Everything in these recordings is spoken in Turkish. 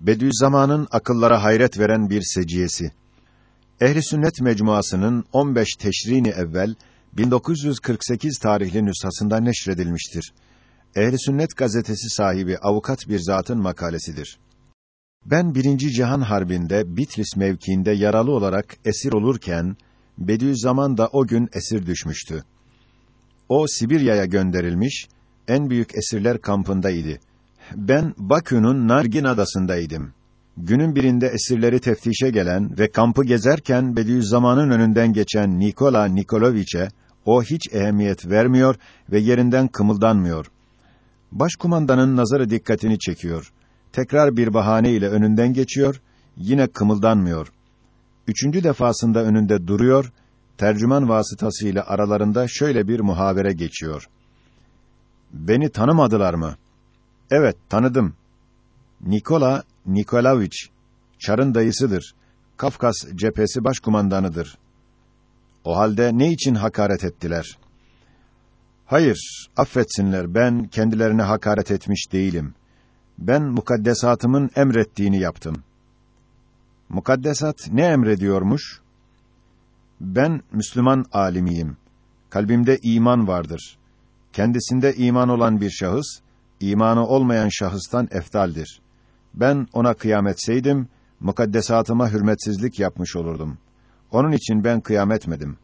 Bediüzzaman'ın akıllara hayret veren bir seciyesi. Ehli Sünnet Mecmuası'nın 15 Teşrini evvel 1948 tarihli nüshasında neşredilmiştir. Ehli Sünnet gazetesi sahibi avukat bir zatın makalesidir. Ben birinci Cihan Harbi'nde Bitlis mevkiinde yaralı olarak esir olurken Bediüzzaman da o gün esir düşmüştü. O Sibirya'ya gönderilmiş, en büyük esirler kampındaydı. Ben Bakü'nün Nargin adasındaydım. Günün birinde esirleri teftişe gelen ve kampı gezerken Bediüzzaman'ın önünden geçen Nikola Nikoloviç'e o hiç ehemmiyet vermiyor ve yerinden kımıldanmıyor. Başkumandanın nazarı dikkatini çekiyor. Tekrar bir bahane ile önünden geçiyor, yine kımıldanmıyor. Üçüncü defasında önünde duruyor, tercüman vasıtasıyla aralarında şöyle bir muhabere geçiyor. Beni tanımadılar mı? Evet, tanıdım. Nikola Nikolaviç, Çar'ın dayısıdır. Kafkas cephesi başkumandanıdır. O halde ne için hakaret ettiler? Hayır, affetsinler, ben kendilerine hakaret etmiş değilim. Ben mukaddesatımın emrettiğini yaptım. Mukaddesat ne emrediyormuş? Ben Müslüman alimiyim. Kalbimde iman vardır. Kendisinde iman olan bir şahıs, imanı olmayan şahıstan eftaldir. Ben ona kıyametseydim, mukaddesatıma hürmetsizlik yapmış olurdum. Onun için ben kıyametmedim.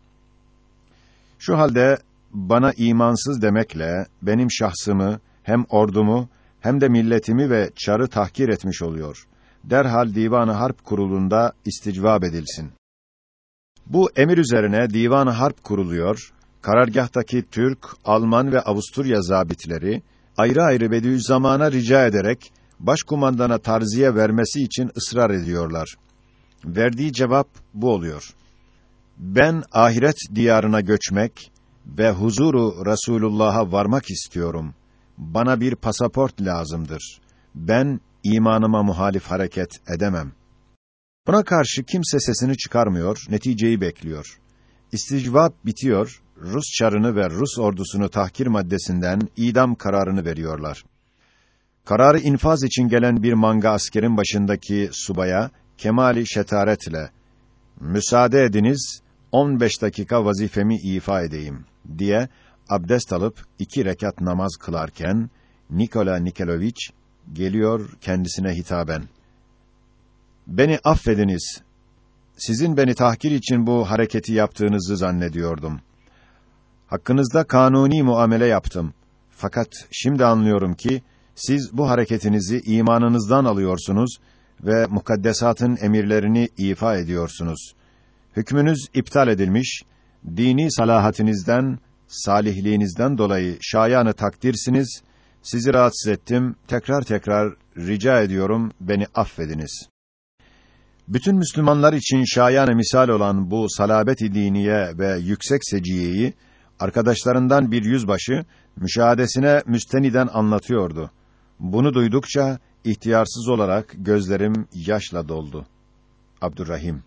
Şu halde bana imansız demekle benim şahsımı hem ordumu hem de milletimi ve çarı tahkir etmiş oluyor. Derhal Divan-ı Harp kurulunda isticvab edilsin. Bu emir üzerine Divan-ı Harp kuruluyor. Karargahtaki Türk, Alman ve Avusturya zabitleri ayrı ayrı Bediüzzaman'a rica ederek başkumandana tarziye vermesi için ısrar ediyorlar. Verdiği cevap bu oluyor. Ben ahiret diyarına göçmek ve huzuru Resulullah'a varmak istiyorum. Bana bir pasaport lazımdır. Ben imanıma muhalif hareket edemem. Buna karşı kimse sesini çıkarmıyor, neticeyi bekliyor. İsticvab bitiyor, Rus çarını ve Rus ordusunu tahkir maddesinden idam kararını veriyorlar. Kararı infaz için gelen bir manga askerin başındaki subaya kemali şetaretle müsaade ediniz 15 dakika vazifemi ifa edeyim diye abdest alıp iki rekat namaz kılarken Nikola Nikoloviç geliyor kendisine hitaben. Beni affediniz. Sizin beni tahkir için bu hareketi yaptığınızı zannediyordum. Hakkınızda kanuni muamele yaptım. Fakat şimdi anlıyorum ki siz bu hareketinizi imanınızdan alıyorsunuz ve mukaddesatın emirlerini ifa ediyorsunuz. Hükmünüz iptal edilmiş, dini salahatinizden, salihliğinizden dolayı şayanı takdirsiniz. Sizi rahatsız ettim. Tekrar tekrar rica ediyorum beni affediniz. Bütün Müslümanlar için şayan misal olan bu salabet-i diniye ve yüksek seciyeyi arkadaşlarından bir yüzbaşı müşahadesine müsteniden anlatıyordu. Bunu duydukça ihtiyarsız olarak gözlerim yaşla doldu. Abdurrahim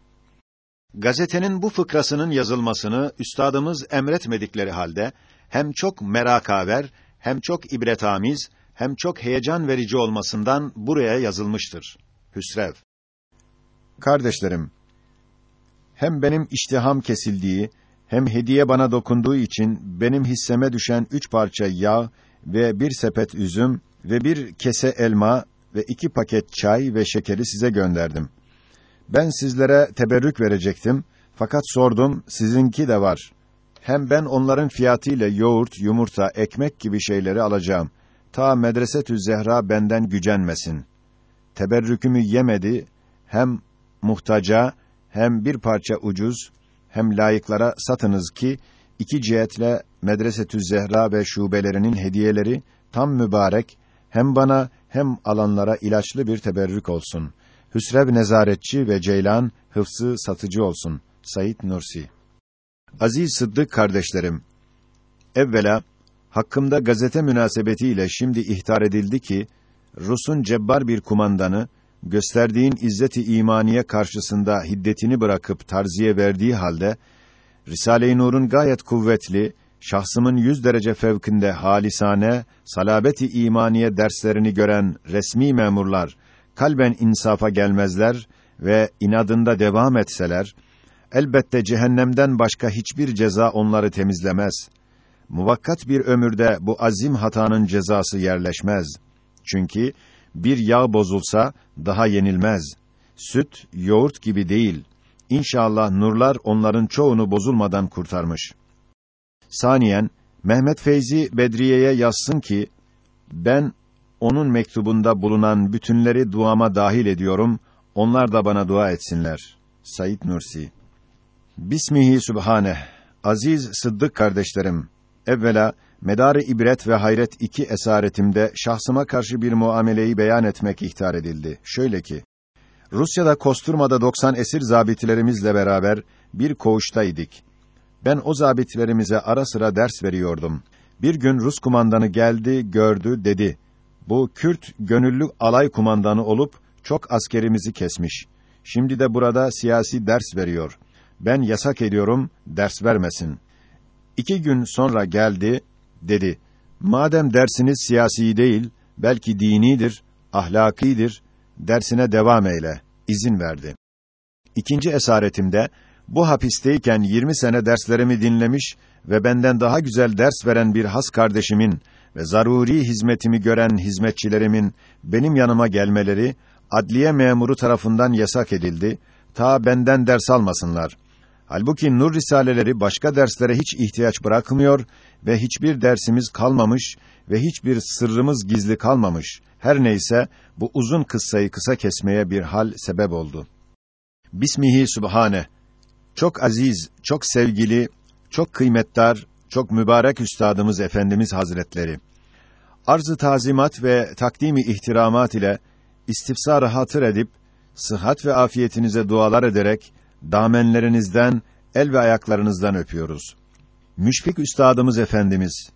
Gazetenin bu fıkrasının yazılmasını üstadımız emretmedikleri halde hem çok merakaver, hem çok ibretamiz, hem çok heyecan verici olmasından buraya yazılmıştır. Hüsrev Kardeşlerim, hem benim iştiham kesildiği, hem hediye bana dokunduğu için benim hisseme düşen üç parça yağ ve bir sepet üzüm ve bir kese elma ve iki paket çay ve şekeri size gönderdim. Ben sizlere teberrük verecektim. Fakat sordum, sizinki de var. Hem ben onların fiyatıyla yoğurt, yumurta, ekmek gibi şeyleri alacağım. Ta medresetü Zehra benden gücenmesin. Teberrükümü yemedi, hem muhtaca, hem bir parça ucuz, hem layıklara satınız ki, iki cihetle medresetü Zehra ve şubelerinin hediyeleri tam mübarek, hem bana hem alanlara ilaçlı bir teberrük olsun.'' Hüsrev nezaretçi ve Ceylan hıfzı satıcı olsun. Sayit Nursi. Aziz Sıddık kardeşlerim, evvela hakkımda gazete münasebetiyle şimdi ihtar edildi ki Rus'un cebbar bir kumandanı gösterdiğin izzeti imaniye karşısında hiddetini bırakıp tarziye verdiği halde Risale-i Nur'un gayet kuvvetli, şahsımın yüz derece fevkinde halisane, salabeti imaniye derslerini gören resmi memurlar kalben insafa gelmezler ve inadında devam etseler, elbette cehennemden başka hiçbir ceza onları temizlemez. Muvakkat bir ömürde bu azim hatanın cezası yerleşmez. Çünkü bir yağ bozulsa daha yenilmez. Süt, yoğurt gibi değil. İnşallah nurlar onların çoğunu bozulmadan kurtarmış. Saniyen, Mehmet Feyzi Bedriye'ye yazsın ki, ben onun mektubunda bulunan bütünleri duama dahil ediyorum, onlar da bana dua etsinler. Said Nursi Bismihi Sübhane Aziz Sıddık kardeşlerim, evvela Medarı ibret ve hayret iki esaretimde şahsıma karşı bir muameleyi beyan etmek ihtar edildi. Şöyle ki, Rusya'da Kosturma'da 90 esir zabitlerimizle beraber bir koğuştaydık. Ben o zabitlerimize ara sıra ders veriyordum. Bir gün Rus kumandanı geldi, gördü, dedi. Bu Kürt gönüllü alay kumandanı olup çok askerimizi kesmiş. Şimdi de burada siyasi ders veriyor. Ben yasak ediyorum, ders vermesin. İki gün sonra geldi, dedi. Madem dersiniz siyasi değil, belki dinidir, ahlakidir, dersine devam eyle. izin verdi. İkinci esaretimde, bu hapisteyken 20 sene derslerimi dinlemiş ve benden daha güzel ders veren bir has kardeşimin ve zaruri hizmetimi gören hizmetçilerimin benim yanıma gelmeleri, adliye memuru tarafından yasak edildi, ta benden ders almasınlar. Halbuki nur risaleleri başka derslere hiç ihtiyaç bırakmıyor ve hiçbir dersimiz kalmamış ve hiçbir sırrımız gizli kalmamış. Her neyse bu uzun kıssayı kısa kesmeye bir hal sebep oldu. Bismihi Sübhane. Çok aziz, çok sevgili, çok kıymetdar, çok mübarek üstadımız Efendimiz Hazretleri. Arz-ı tazimat ve takdimi ihtiramat ile istifsar hatır edip sıhhat ve afiyetinize dualar ederek damenlerinizden, el ve ayaklarınızdan öpüyoruz. Müşfik üstadımız efendimiz,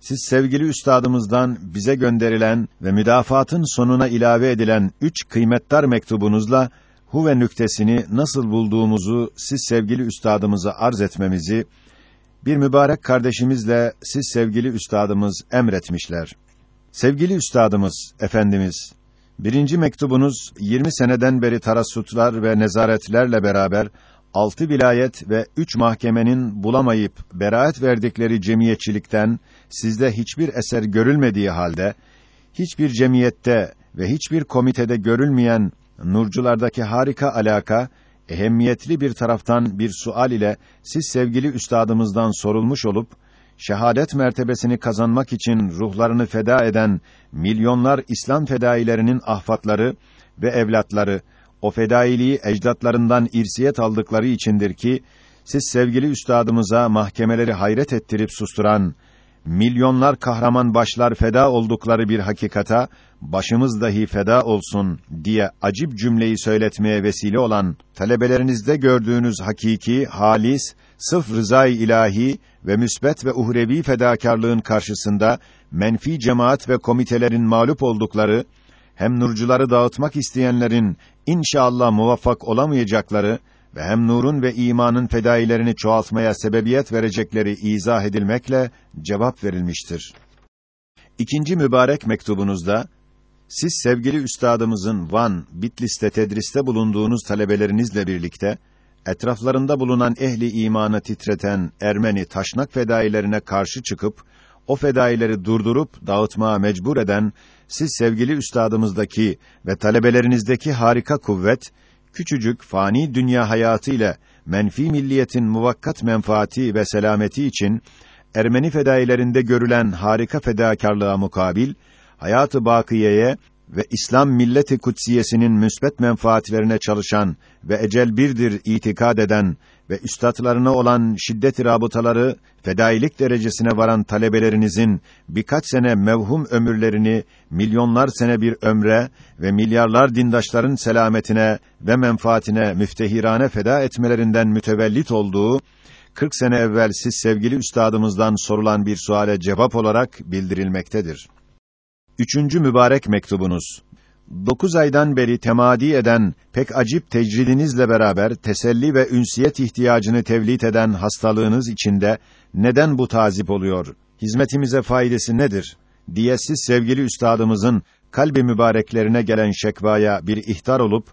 siz sevgili üstadımızdan bize gönderilen ve müdafatın sonuna ilave edilen üç kıymetdar mektubunuzla huve nüktesini nasıl bulduğumuzu siz sevgili üstadımıza arz etmemizi bir mübarek kardeşimizle siz sevgili üstadımız emretmişler. Sevgili üstadımız, efendimiz, birinci mektubunuz 20 seneden beri tarassutlar ve nezaretlerle beraber altı vilayet ve üç mahkemenin bulamayıp beraat verdikleri cemiyetçilikten sizde hiçbir eser görülmediği halde hiçbir cemiyette ve hiçbir komitede görülmeyen nurculardaki harika alaka ehemmiyetli bir taraftan bir sual ile siz sevgili üstadımızdan sorulmuş olup şehadet mertebesini kazanmak için ruhlarını feda eden milyonlar İslam fedailerinin ahfatları ve evlatları o fedailiği ecdatlarından irsiyet aldıkları içindir ki siz sevgili üstadımıza mahkemeleri hayret ettirip susturan milyonlar kahraman başlar feda oldukları bir hakikata başımız dahi feda olsun diye acip cümleyi söyletmeye vesile olan talebelerinizde gördüğünüz hakiki, halis, sıf rızay ilahi ve müsbet ve uhrevi fedakarlığın karşısında menfi cemaat ve komitelerin mağlup oldukları hem nurcuları dağıtmak isteyenlerin inşallah muvaffak olamayacakları ve hem nurun ve imanın fedailerini çoğaltmaya sebebiyet verecekleri izah edilmekle cevap verilmiştir. İkinci mübarek mektubunuzda siz sevgili üstadımızın Van, Bitlis'te tedriste bulunduğunuz talebelerinizle birlikte etraflarında bulunan ehli imanı titreten Ermeni taşnak fedailerine karşı çıkıp o fedaileri durdurup dağıtmaya mecbur eden siz sevgili üstadımızdaki ve talebelerinizdeki harika kuvvet küçücük fani dünya hayatı ile menfi milliyetin muvakkat menfaati ve selameti için Ermeni fedailerinde görülen harika fedakarlığa mukabil hayatı bakiyeye ve İslam milleti kutsiyesinin müsbet menfaatlerine çalışan ve ecel birdir itikad eden ve üstadlarına olan şiddet rabıtaları fedailik derecesine varan talebelerinizin birkaç sene mevhum ömürlerini milyonlar sene bir ömre ve milyarlar dindaşların selametine ve menfaatine müftehirane feda etmelerinden mütevellit olduğu 40 sene evvel siz sevgili üstadımızdan sorulan bir suale cevap olarak bildirilmektedir. Üçüncü mübarek mektubunuz. Dokuz aydan beri temadi eden pek acip tecridinizle beraber teselli ve ünsiyet ihtiyacını tevlit eden hastalığınız içinde neden bu tazip oluyor? Hizmetimize faydası nedir? diye siz sevgili üstadımızın kalbi mübareklerine gelen şekvaya bir ihtar olup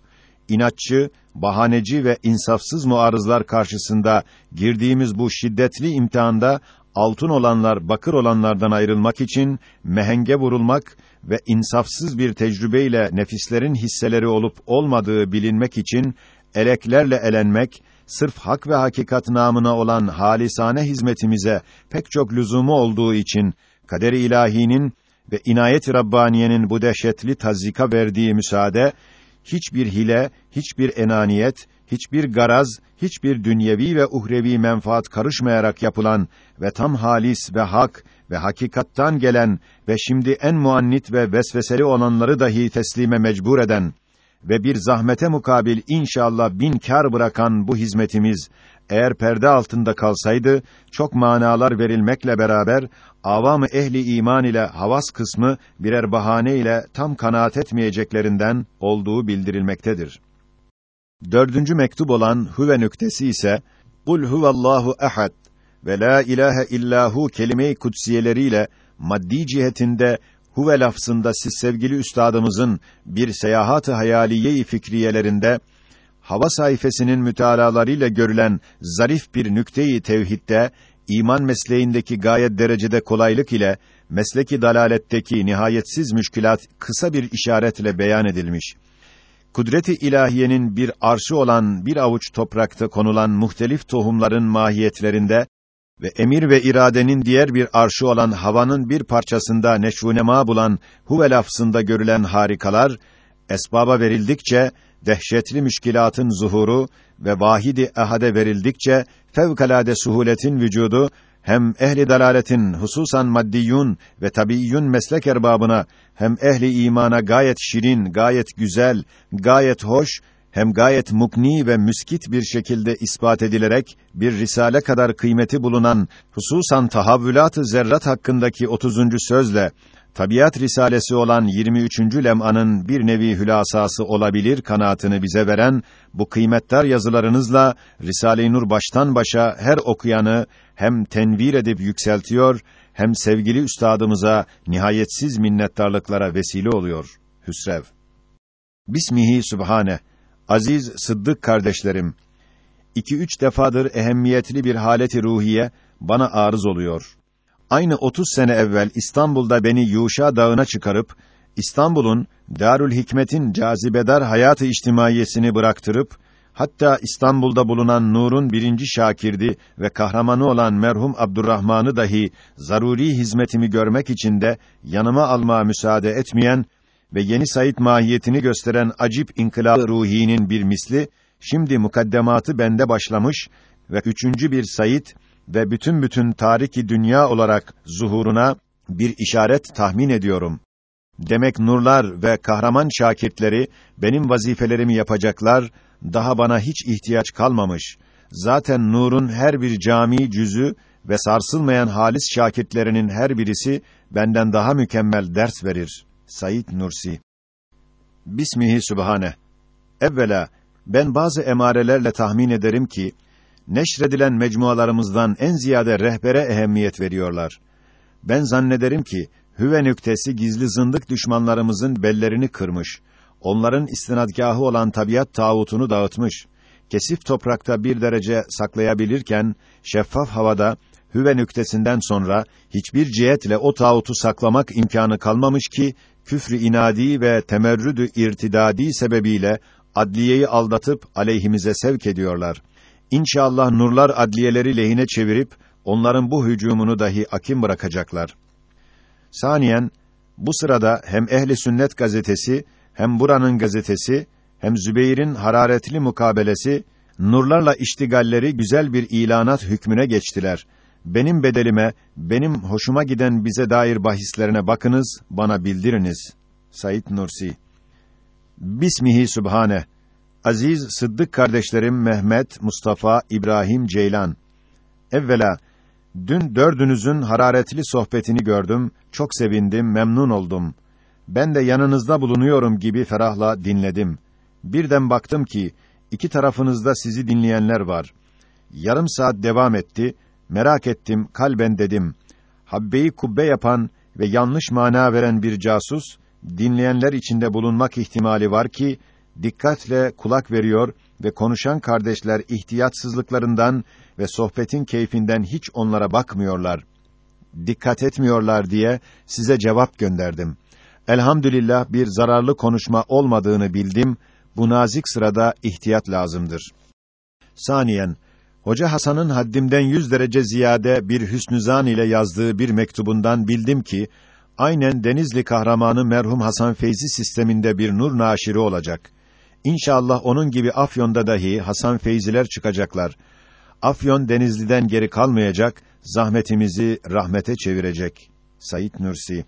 inatçı, bahaneci ve insafsız muarızlar karşısında girdiğimiz bu şiddetli imtihanda altın olanlar bakır olanlardan ayrılmak için mehenge vurulmak ve insafsız bir tecrübeyle nefislerin hisseleri olup olmadığı bilinmek için eleklerle elenmek, sırf hak ve hakikat namına olan halisane hizmetimize pek çok lüzumu olduğu için kader-i ilahinin ve inayet-i Rabbaniye'nin bu dehşetli tazika verdiği müsaade hiçbir hile, hiçbir enaniyet, hiçbir garaz, hiçbir dünyevi ve uhrevi menfaat karışmayarak yapılan ve tam halis ve hak ve hakikattan gelen ve şimdi en muannit ve vesveseli olanları dahi teslime mecbur eden ve bir zahmete mukabil inşallah bin kar bırakan bu hizmetimiz eğer perde altında kalsaydı çok manalar verilmekle beraber avam ehli iman ile havas kısmı birer bahane ile tam kanaat etmeyeceklerinden olduğu bildirilmektedir. Dördüncü mektup olan huve nüktesi ise Kul huvallahu ehad ve la ilahe illahu kelime-i kutsiyeleriyle maddi cihetinde huve lafzında siz sevgili üstadımızın bir seyahat-ı hayaliye-i fikriyelerinde hava sayfasının mütalalarıyla görülen zarif bir nükteyi tevhidde iman mesleğindeki gayet derecede kolaylık ile mesleki dalaletteki nihayetsiz müşkülat kısa bir işaretle beyan edilmiş. Kudret-i ilahiyenin bir arşı olan bir avuç toprakta konulan muhtelif tohumların mahiyetlerinde ve emir ve iradenin diğer bir arşı olan havanın bir parçasında neşvunema bulan huve lafzında görülen harikalar esbaba verildikçe dehşetli müşkilatın zuhuru ve vahidi ehade verildikçe fevkalade suhuletin vücudu hem ehli dalaletin hususan maddiyun ve tabiiyun meslek erbabına hem ehli imana gayet şirin, gayet güzel, gayet hoş hem gayet mukni ve müskit bir şekilde ispat edilerek bir risale kadar kıymeti bulunan hususan tahavvülat-ı zerrat hakkındaki 30. sözle Tabiat Risalesi olan 23. lem'anın bir nevi hülasası olabilir kanaatını bize veren bu kıymetdar yazılarınızla Risale-i Nur baştan başa her okuyanı hem tenvir edip yükseltiyor hem sevgili üstadımıza nihayetsiz minnettarlıklara vesile oluyor. Hüsrev. Bismihi Sübhane. Aziz Sıddık kardeşlerim, iki üç defadır ehemmiyetli bir haleti ruhiye bana arız oluyor. Aynı 30 sene evvel İstanbul'da beni Yuşa Dağı'na çıkarıp İstanbul'un Darül Hikmet'in cazibedar hayatı içtimaiyesini bıraktırıp hatta İstanbul'da bulunan Nur'un birinci şakirdi ve kahramanı olan merhum Abdurrahman'ı dahi zaruri hizmetimi görmek için de yanıma almaya müsaade etmeyen ve yeni Said mahiyetini gösteren acip inkılap ruhinin bir misli şimdi mukaddematı bende başlamış ve üçüncü bir Said ve bütün bütün tariki dünya olarak zuhuruna bir işaret tahmin ediyorum. Demek nurlar ve kahraman şakirtleri benim vazifelerimi yapacaklar, daha bana hiç ihtiyaç kalmamış. Zaten nurun her bir cami cüzü ve sarsılmayan halis şakirtlerinin her birisi benden daha mükemmel ders verir. Said Nursi Bismihi Sübhane Evvela ben bazı emarelerle tahmin ederim ki neşredilen mecmualarımızdan en ziyade rehbere ehemmiyet veriyorlar. Ben zannederim ki hüve nüktesi gizli zındık düşmanlarımızın bellerini kırmış. Onların istinadgahı olan tabiat tağutunu dağıtmış. Kesif toprakta bir derece saklayabilirken şeffaf havada hüve nüktesinden sonra hiçbir cihetle o tağutu saklamak imkanı kalmamış ki küfrü inadi ve temerrüdü irtidadi sebebiyle adliyeyi aldatıp aleyhimize sevk ediyorlar. İnşallah nurlar adliyeleri lehine çevirip onların bu hücumunu dahi akim bırakacaklar. Saniyen bu sırada hem Ehli Sünnet gazetesi hem buranın gazetesi hem Zübeyir'in hararetli mukabelesi nurlarla iştigalleri güzel bir ilanat hükmüne geçtiler. Benim bedelime, benim hoşuma giden bize dair bahislerine bakınız, bana bildiriniz. Said Nursi Bismihi Sübhane Aziz Sıddık kardeşlerim Mehmet, Mustafa, İbrahim, Ceylan. Evvela dün dördünüzün hararetli sohbetini gördüm, çok sevindim, memnun oldum. Ben de yanınızda bulunuyorum gibi ferahla dinledim. Birden baktım ki iki tarafınızda sizi dinleyenler var. Yarım saat devam etti. Merak ettim, kalben dedim. Habbeyi kubbe yapan ve yanlış mana veren bir casus dinleyenler içinde bulunmak ihtimali var ki dikkatle kulak veriyor ve konuşan kardeşler ihtiyatsızlıklarından ve sohbetin keyfinden hiç onlara bakmıyorlar. Dikkat etmiyorlar diye size cevap gönderdim. Elhamdülillah bir zararlı konuşma olmadığını bildim. Bu nazik sırada ihtiyat lazımdır. Saniyen, Hoca Hasan'ın haddimden yüz derece ziyade bir hüsnüzan ile yazdığı bir mektubundan bildim ki, aynen Denizli kahramanı merhum Hasan Feyzi sisteminde bir nur naşiri olacak. İnşallah onun gibi Afyon'da dahi Hasan Feyziler çıkacaklar. Afyon Denizli'den geri kalmayacak, zahmetimizi rahmete çevirecek. Sayit Nursi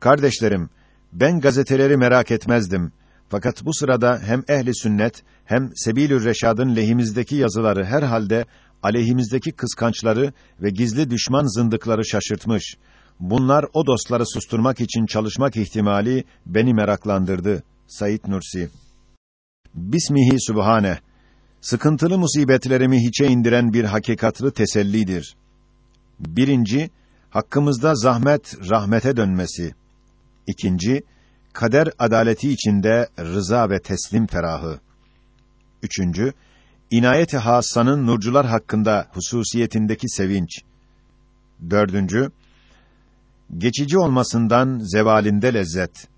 Kardeşlerim, ben gazeteleri merak etmezdim. Fakat bu sırada hem ehli sünnet hem Sebilür Reşad'ın lehimizdeki yazıları herhalde aleyhimizdeki kıskançları ve gizli düşman zındıkları şaşırtmış. Bunlar o dostları susturmak için çalışmak ihtimali beni meraklandırdı. Sayit Nursi Bismihi Sübhane Sıkıntılı musibetlerimi hiçe indiren bir hakikatlı tesellidir. Birinci, hakkımızda zahmet rahmete dönmesi. İkinci, kader adaleti içinde rıza ve teslim ferahı. Üçüncü, inayet-i hassanın nurcular hakkında hususiyetindeki sevinç. Dördüncü, geçici olmasından zevalinde lezzet.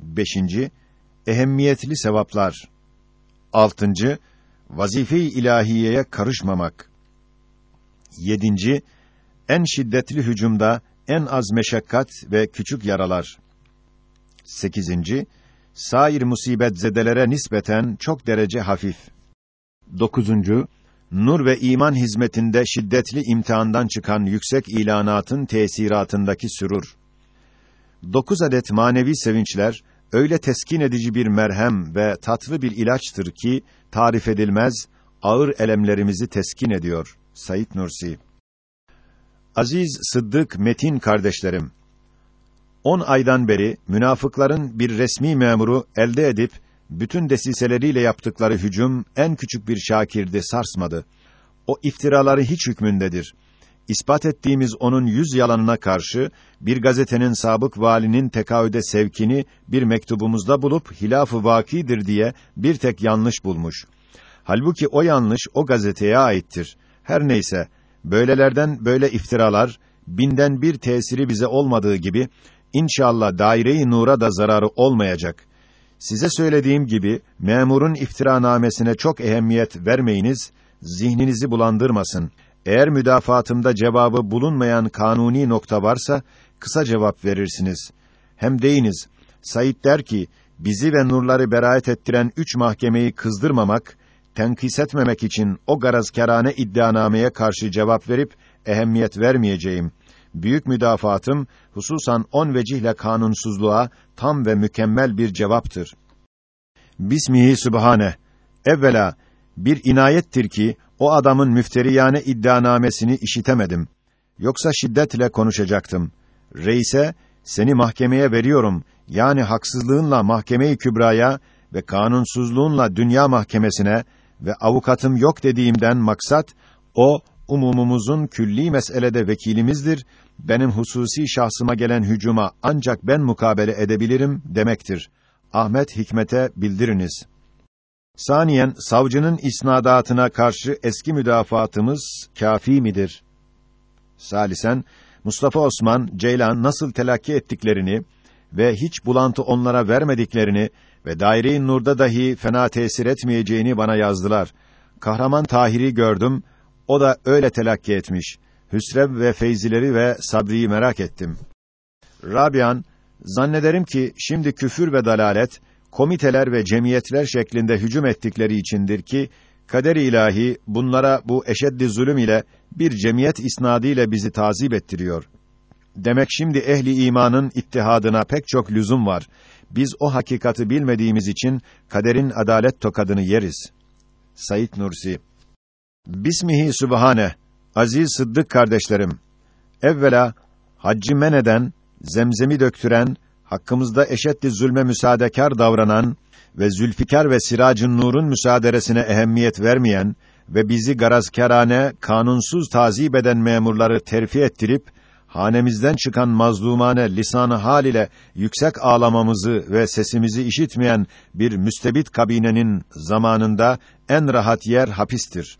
Beşinci, ehemmiyetli sevaplar. Altıncı, vazife-i ilahiyeye karışmamak. Yedinci, en şiddetli hücumda en az meşakkat ve küçük yaralar. Sekizinci, sair musibet zedelere nispeten çok derece hafif. Dokuzuncu, nur ve iman hizmetinde şiddetli imtihandan çıkan yüksek ilanatın tesiratındaki sürur. Dokuz adet manevi sevinçler, öyle teskin edici bir merhem ve tatlı bir ilaçtır ki, tarif edilmez, ağır elemlerimizi teskin ediyor. Said Nursi Aziz Sıddık Metin kardeşlerim, On aydan beri münafıkların bir resmi memuru elde edip bütün desiseleriyle yaptıkları hücum en küçük bir şakirde sarsmadı. O iftiraları hiç hükmündedir. İspat ettiğimiz onun yüz yalanına karşı bir gazetenin sabık valinin tekaüde sevkini bir mektubumuzda bulup hilaf-ı vakidir diye bir tek yanlış bulmuş. Halbuki o yanlış o gazeteye aittir. Her neyse, böylelerden böyle iftiralar binden bir tesiri bize olmadığı gibi İnşallah daire-i nura da zararı olmayacak. Size söylediğim gibi memurun iftiranamesine çok ehemmiyet vermeyiniz, zihninizi bulandırmasın. Eğer müdafaatımda cevabı bulunmayan kanuni nokta varsa kısa cevap verirsiniz. Hem deyiniz. Said der ki bizi ve nurları beraat ettiren üç mahkemeyi kızdırmamak, tenkis etmemek için o garazkârane iddianameye karşı cevap verip ehemmiyet vermeyeceğim büyük müdafaatım hususan on vecihle kanunsuzluğa tam ve mükemmel bir cevaptır. Bismihi Sübhane. Evvela bir inayettir ki o adamın müfteriyane iddianamesini işitemedim. Yoksa şiddetle konuşacaktım. Reise seni mahkemeye veriyorum. Yani haksızlığınla mahkeme-i kübraya ve kanunsuzluğunla dünya mahkemesine ve avukatım yok dediğimden maksat o umumumuzun külli meselede vekilimizdir benim hususi şahsıma gelen hücuma ancak ben mukabele edebilirim demektir. Ahmet Hikmet'e bildiriniz. Saniyen savcının isnadatına karşı eski müdafaatımız kafi midir? Salisen Mustafa Osman, Ceylan nasıl telakki ettiklerini ve hiç bulantı onlara vermediklerini ve daire-i nurda dahi fena tesir etmeyeceğini bana yazdılar. Kahraman Tahir'i gördüm, o da öyle telakki etmiş. Hüsrev ve Feyzileri ve Sabri'yi merak ettim. Rabian, zannederim ki şimdi küfür ve dalalet, komiteler ve cemiyetler şeklinde hücum ettikleri içindir ki, kader ilahi bunlara bu eşeddi zulüm ile bir cemiyet isnadıyla bizi tazip ettiriyor. Demek şimdi ehli imanın ittihadına pek çok lüzum var. Biz o hakikati bilmediğimiz için kaderin adalet tokadını yeriz. Sayit Nursi Bismihi Sübhane Aziz Sıddık kardeşlerim, evvela haccı men eden, zemzemi döktüren, hakkımızda eşetli zulme müsaadekar davranan ve Zülfikar ve Siracın Nur'un müsaaderesine ehemmiyet vermeyen ve bizi garazkârane, kanunsuz tazip eden memurları terfi ettirip hanemizden çıkan mazlumane lisanı hal ile yüksek ağlamamızı ve sesimizi işitmeyen bir müstebit kabinenin zamanında en rahat yer hapistir.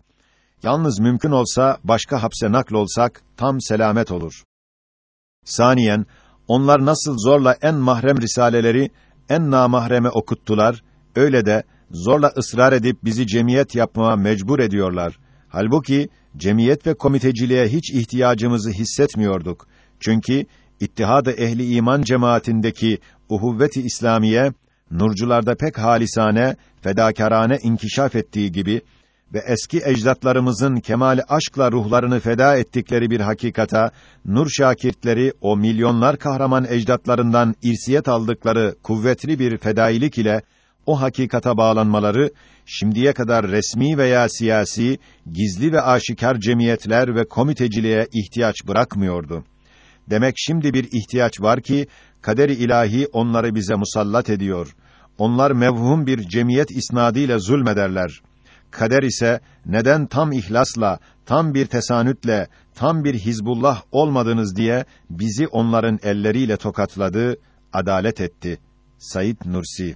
Yalnız mümkün olsa başka hapse nakl olsak tam selamet olur. Saniyen onlar nasıl zorla en mahrem risaleleri en namahreme okuttular, öyle de zorla ısrar edip bizi cemiyet yapmaya mecbur ediyorlar. Halbuki cemiyet ve komiteciliğe hiç ihtiyacımızı hissetmiyorduk. Çünkü İttihad-ı Ehli İman cemaatindeki uhuvvet-i İslamiye nurcularda pek halisane, fedakarane inkişaf ettiği gibi ve eski ecdatlarımızın kemal aşkla ruhlarını feda ettikleri bir hakikata, nur şakirtleri o milyonlar kahraman ecdatlarından irsiyet aldıkları kuvvetli bir fedailik ile o hakikata bağlanmaları şimdiye kadar resmi veya siyasi, gizli ve aşikar cemiyetler ve komiteciliğe ihtiyaç bırakmıyordu. Demek şimdi bir ihtiyaç var ki kader-i ilahi onları bize musallat ediyor. Onlar mevhum bir cemiyet isnadıyla zulmederler. Kader ise neden tam ihlasla, tam bir tesanütle, tam bir hizbullah olmadınız diye bizi onların elleriyle tokatladı, adalet etti. Said Nursi